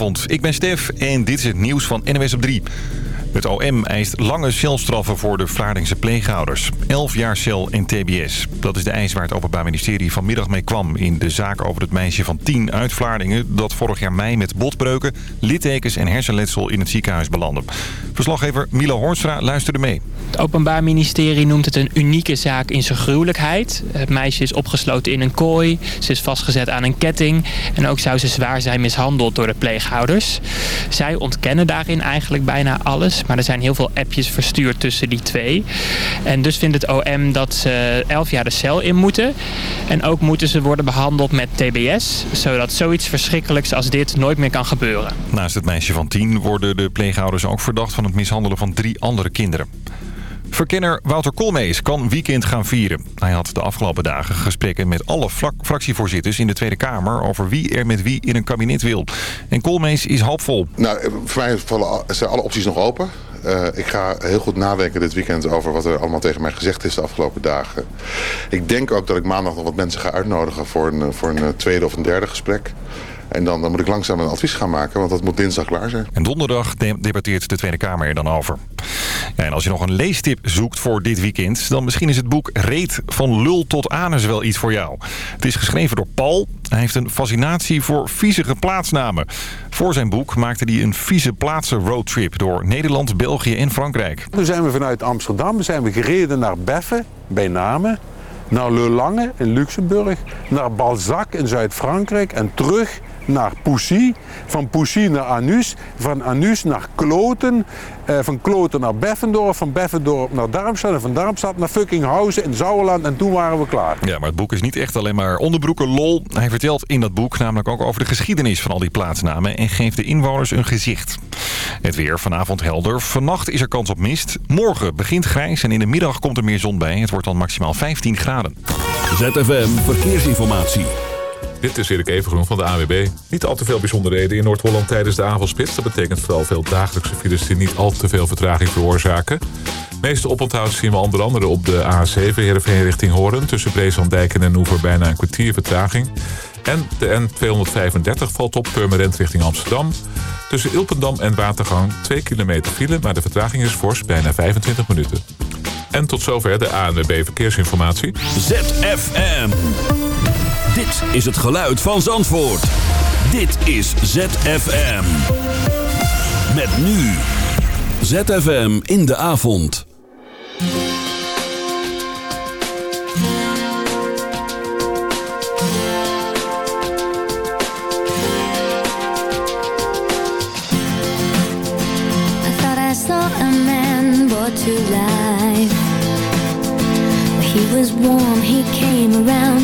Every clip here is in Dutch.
Vond. Ik ben Stef en dit is het nieuws van NWS op 3. Het OM eist lange celstraffen voor de Vlaardingse pleegouders. 11 jaar cel en tbs. Dat is de eis waar het Openbaar Ministerie vanmiddag mee kwam... in de zaak over het meisje van 10 uit Vlaardingen... dat vorig jaar mei met botbreuken, littekens en hersenletsel in het ziekenhuis belandde. Verslaggever Milo Hornstra luisterde mee. Het Openbaar Ministerie noemt het een unieke zaak in zijn gruwelijkheid. Het meisje is opgesloten in een kooi. Ze is vastgezet aan een ketting. En ook zou ze zwaar zijn mishandeld door de pleegouders. Zij ontkennen daarin eigenlijk bijna alles. Maar er zijn heel veel appjes verstuurd tussen die twee. En dus vindt het OM dat ze 11 jaar de cel in moeten. En ook moeten ze worden behandeld met TBS. Zodat zoiets verschrikkelijks als dit nooit meer kan gebeuren. Naast het meisje van 10 worden de pleegouders ook verdacht van het mishandelen van drie andere kinderen. Verkenner Wouter Koolmees kan weekend gaan vieren. Hij had de afgelopen dagen gesprekken met alle fractievoorzitters in de Tweede Kamer... over wie er met wie in een kabinet wil. En Koolmees is halfvol. Nou, voor mij zijn alle opties nog open. Uh, ik ga heel goed nadenken dit weekend over wat er allemaal tegen mij gezegd is de afgelopen dagen. Ik denk ook dat ik maandag nog wat mensen ga uitnodigen voor een, voor een tweede of een derde gesprek. En dan, dan, moet ik langzaam een advies gaan maken, want dat moet dinsdag klaar zijn. En donderdag debatteert de Tweede Kamer er dan over. Ja, en als je nog een leestip zoekt voor dit weekend... dan misschien is het boek Reet van lul tot anus wel iets voor jou. Het is geschreven door Paul. Hij heeft een fascinatie voor viezige plaatsnamen. Voor zijn boek maakte hij een vieze plaatsen roadtrip... door Nederland, België en Frankrijk. Toen zijn we vanuit Amsterdam zijn we gereden naar Beffen bij Namen naar Le Lange in Luxemburg, naar Balzac in Zuid-Frankrijk en terug naar Poussy, van Poussy naar Anus, van Anus naar Kloten, eh, van Kloten naar Beffendorf, van Beffendorf naar Darmstad en van Darmstad naar Fuckinghausen in Sauerland en toen waren we klaar. Ja, maar het boek is niet echt alleen maar onderbroeken lol. Hij vertelt in dat boek namelijk ook over de geschiedenis van al die plaatsnamen en geeft de inwoners een gezicht. Het weer vanavond helder. Vannacht is er kans op mist. Morgen begint grijs en in de middag komt er meer zon bij. Het wordt dan maximaal 15 graden. ZFM Verkeersinformatie. Dit is Erik Evengroen van de AWB. Niet al te veel bijzonderheden in Noord-Holland tijdens de avondspits. Dat betekent vooral veel dagelijkse files die niet al te veel vertraging veroorzaken. De meeste oponthoud zien we onder andere op de A7 Heerenveen richting Hoorn. Tussen Breeslanddijk en Oever bijna een kwartier vertraging. En de N235 valt op permanent richting Amsterdam. Tussen Ilpendam en Watergang 2 kilometer file, maar de vertraging is fors, bijna 25 minuten. En tot zover de ANWB Verkeersinformatie. ZFM. Dit is het geluid van Zandvoort. Dit is ZFM. Met nu. ZFM in de avond. I thought I saw a to life. He was warm, he came around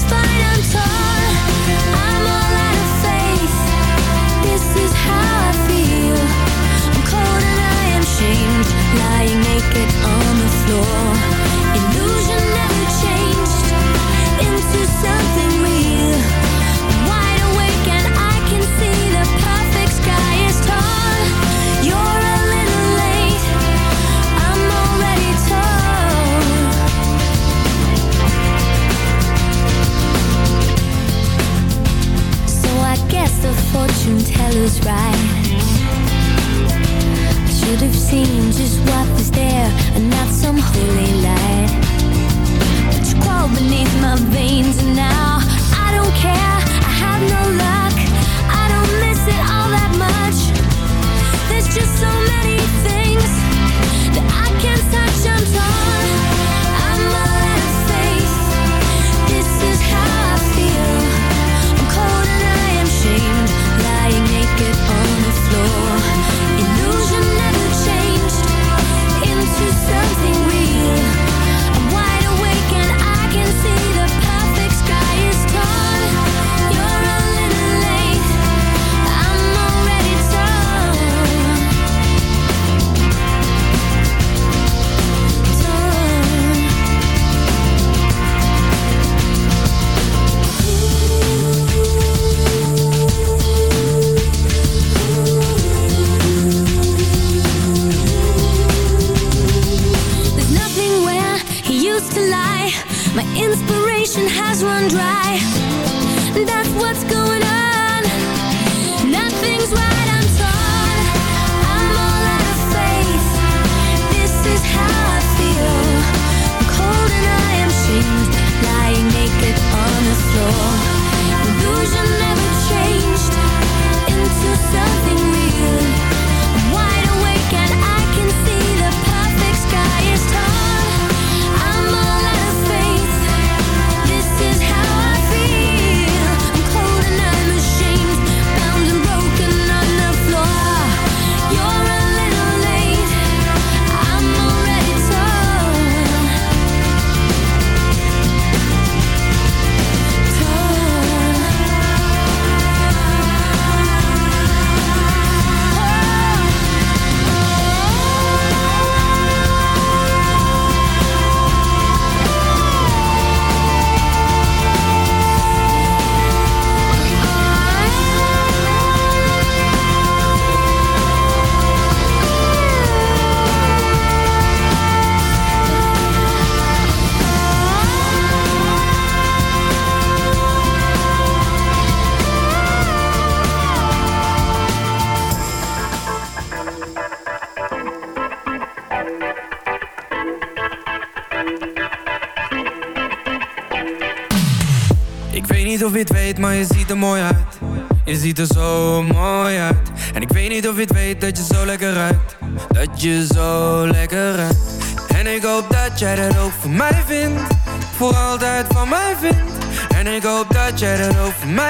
spine, I'm torn. I'm all out of faith. This is how ziet er zo mooi uit. En ik weet niet of je het weet dat je zo lekker ruikt. Dat je zo lekker ruikt. En ik hoop dat jij dat ook voor mij vindt. Voor altijd van mij vindt. En ik hoop dat jij dat ook voor mij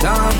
Dan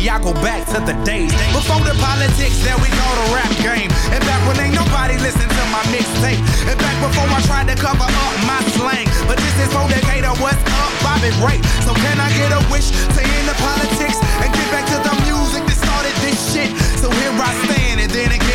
baby, I go back to the days. Before the politics, there we go, the rap game. And back when ain't nobody listened to my mixtape. And back before I tried to cover up my slang. But this is for Decatur, what's up, Bobby Ray? So can I get a wish to end the politics and get back to the music that started this shit? So here I stand, and then again.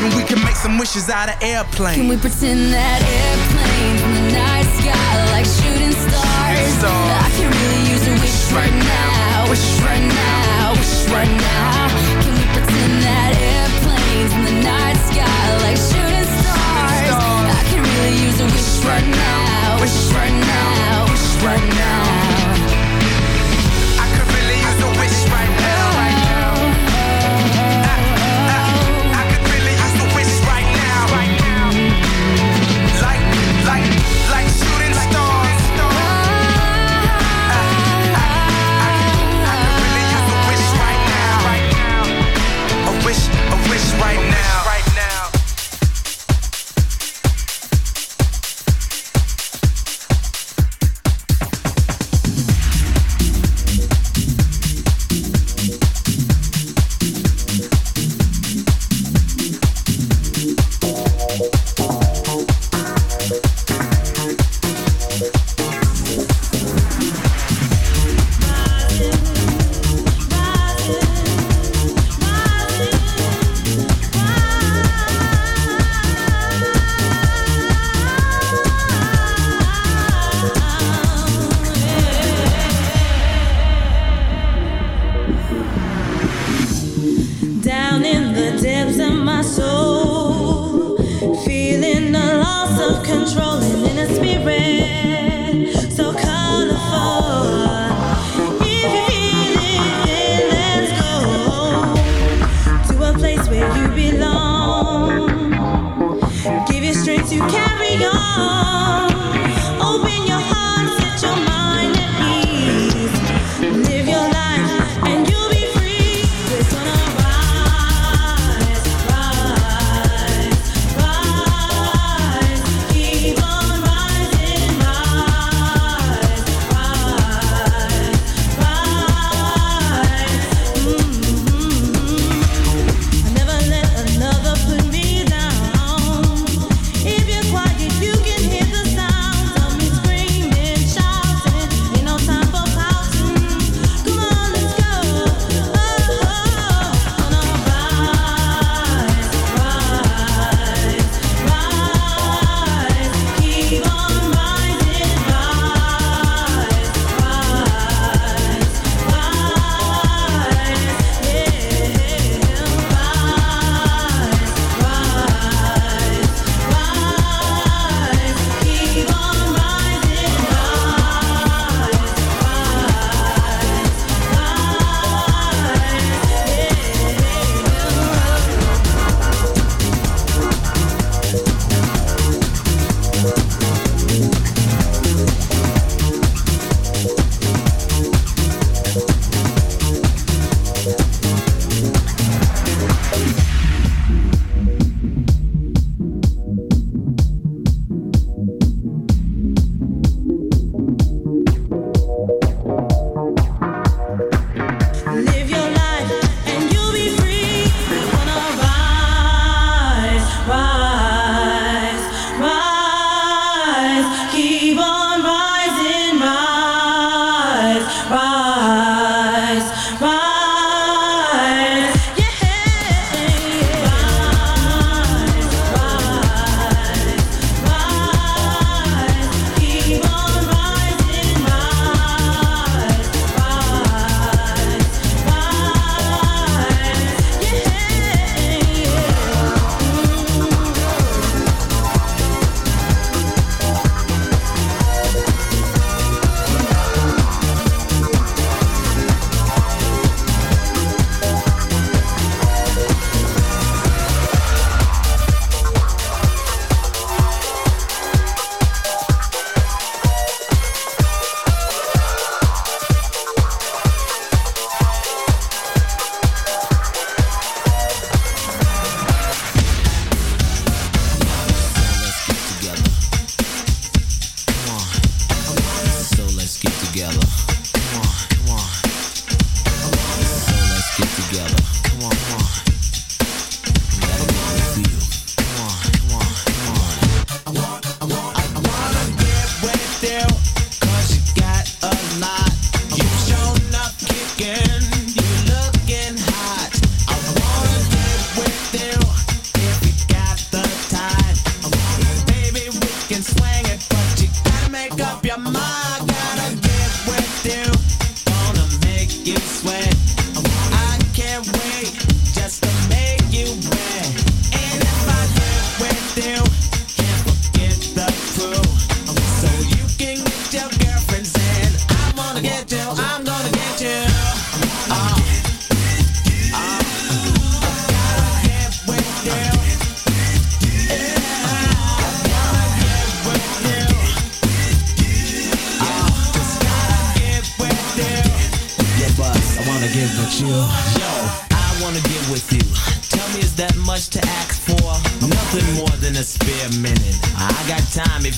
And we can make some wishes out of airplane. Can we pretend that airplanes in the night sky like shooting stars? Shooting stars. I can really use a wish right, now. Wish right now. Wish right now. Can we pretend that airplanes in the night sky like shooting stars? I can really use a wish right now. Wish right now. Wish right now. right down in the depths of my soul.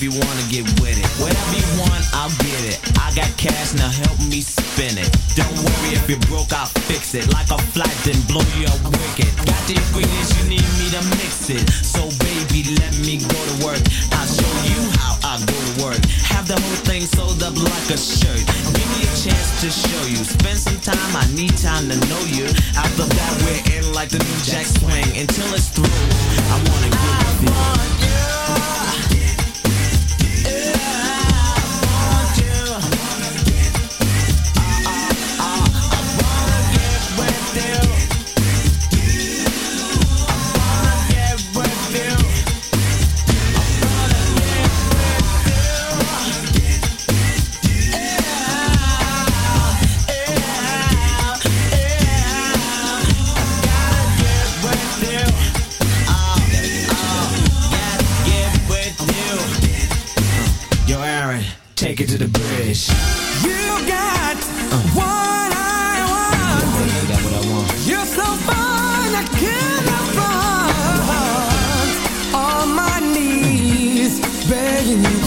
be wanted.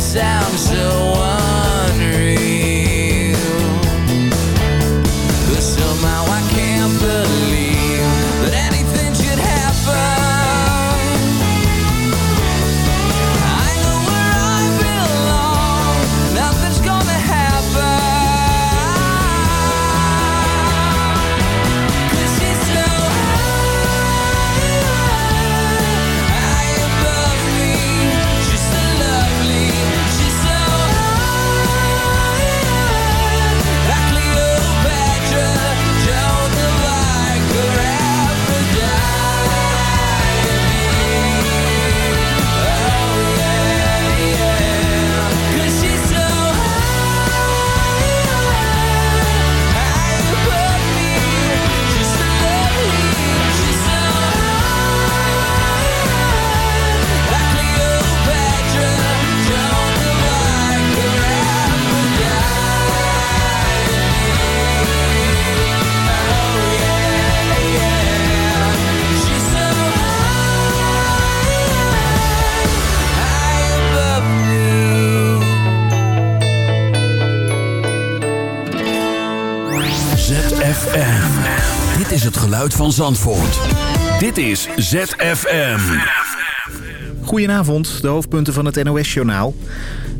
inside. Van. Dit is ZFM. Goedenavond, de hoofdpunten van het NOS-journaal.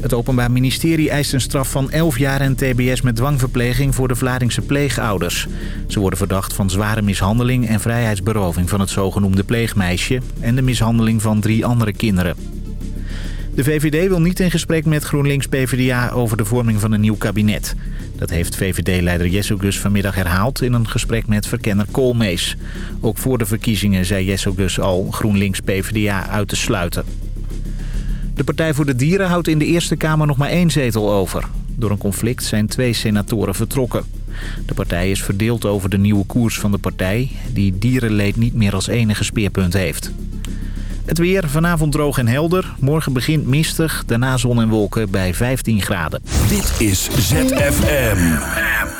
Het Openbaar Ministerie eist een straf van 11 jaar en tbs met dwangverpleging voor de Vlaardingse pleegouders. Ze worden verdacht van zware mishandeling en vrijheidsberoving van het zogenoemde pleegmeisje... en de mishandeling van drie andere kinderen. De VVD wil niet in gesprek met GroenLinks-PVDA over de vorming van een nieuw kabinet. Dat heeft VVD-leider Jesse Gus vanmiddag herhaald in een gesprek met verkenner Koolmees. Ook voor de verkiezingen zei Jesse Gus al GroenLinks-PVDA uit te sluiten. De Partij voor de Dieren houdt in de Eerste Kamer nog maar één zetel over. Door een conflict zijn twee senatoren vertrokken. De partij is verdeeld over de nieuwe koers van de partij... die dierenleed niet meer als enige speerpunt heeft. Het weer vanavond droog en helder. Morgen begint mistig, daarna zon en wolken bij 15 graden. Dit is ZFM.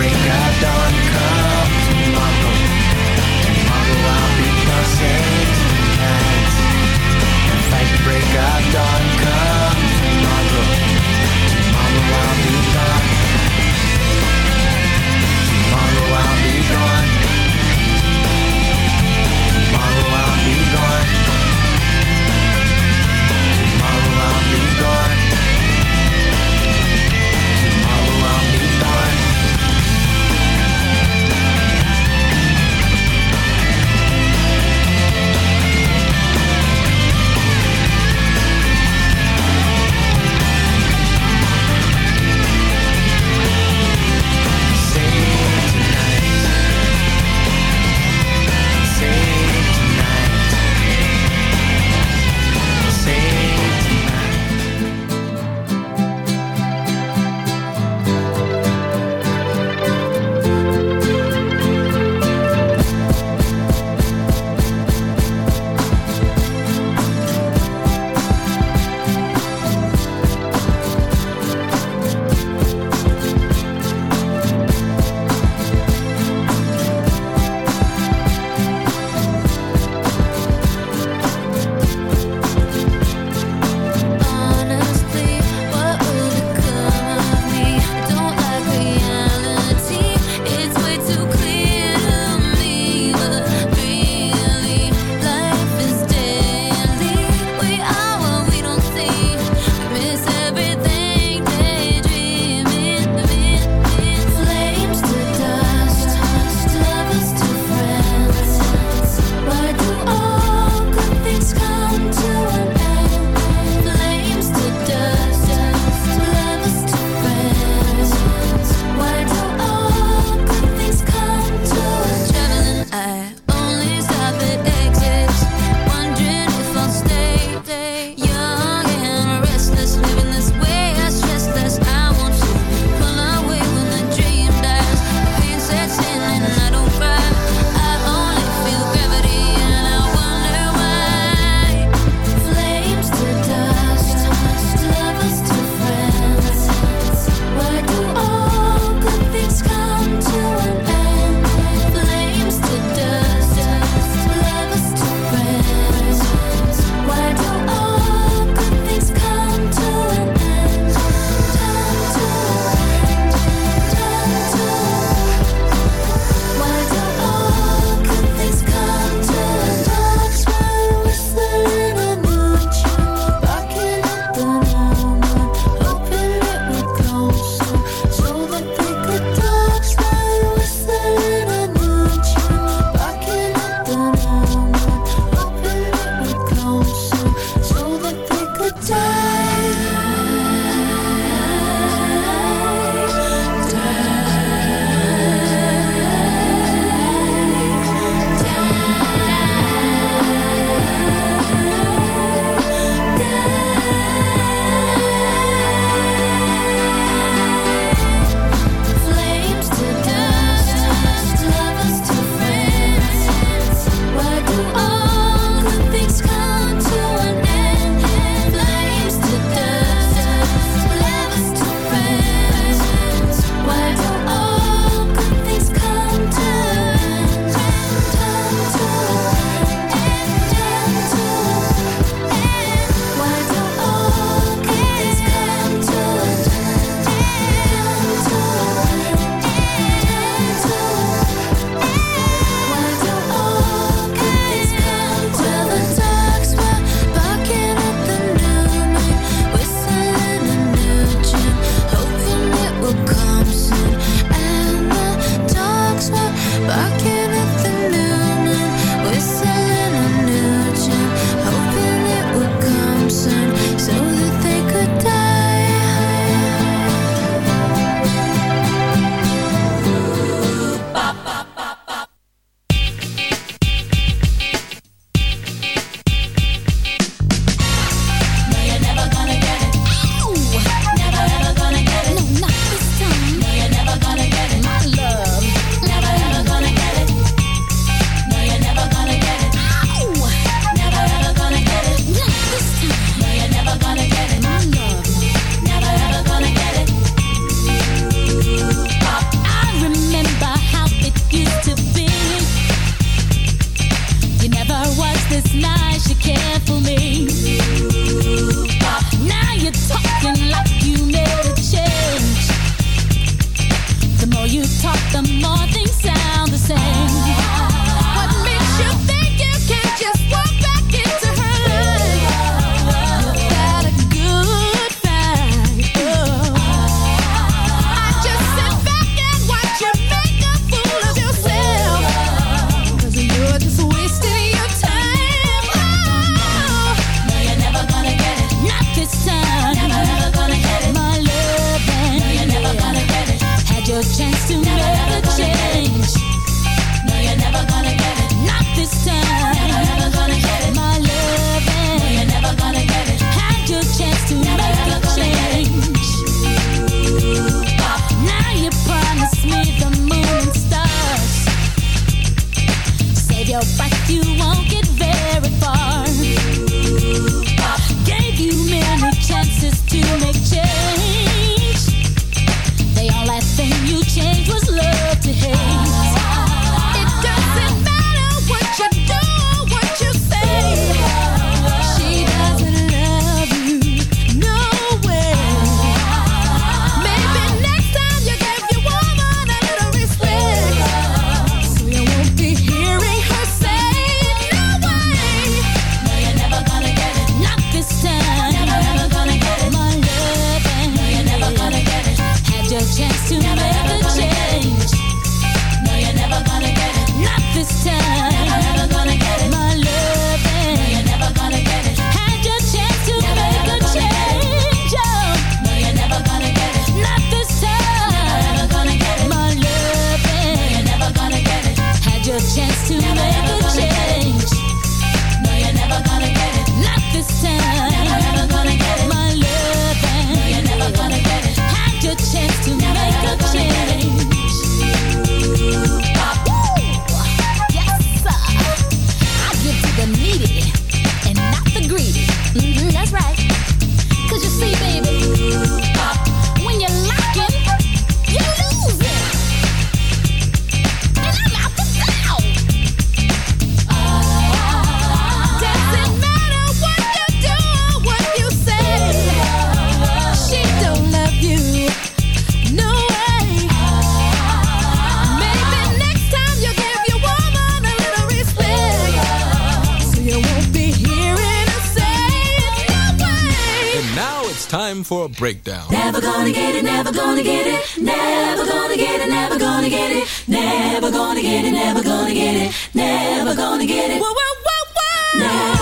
break of dawn,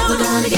we're gonna get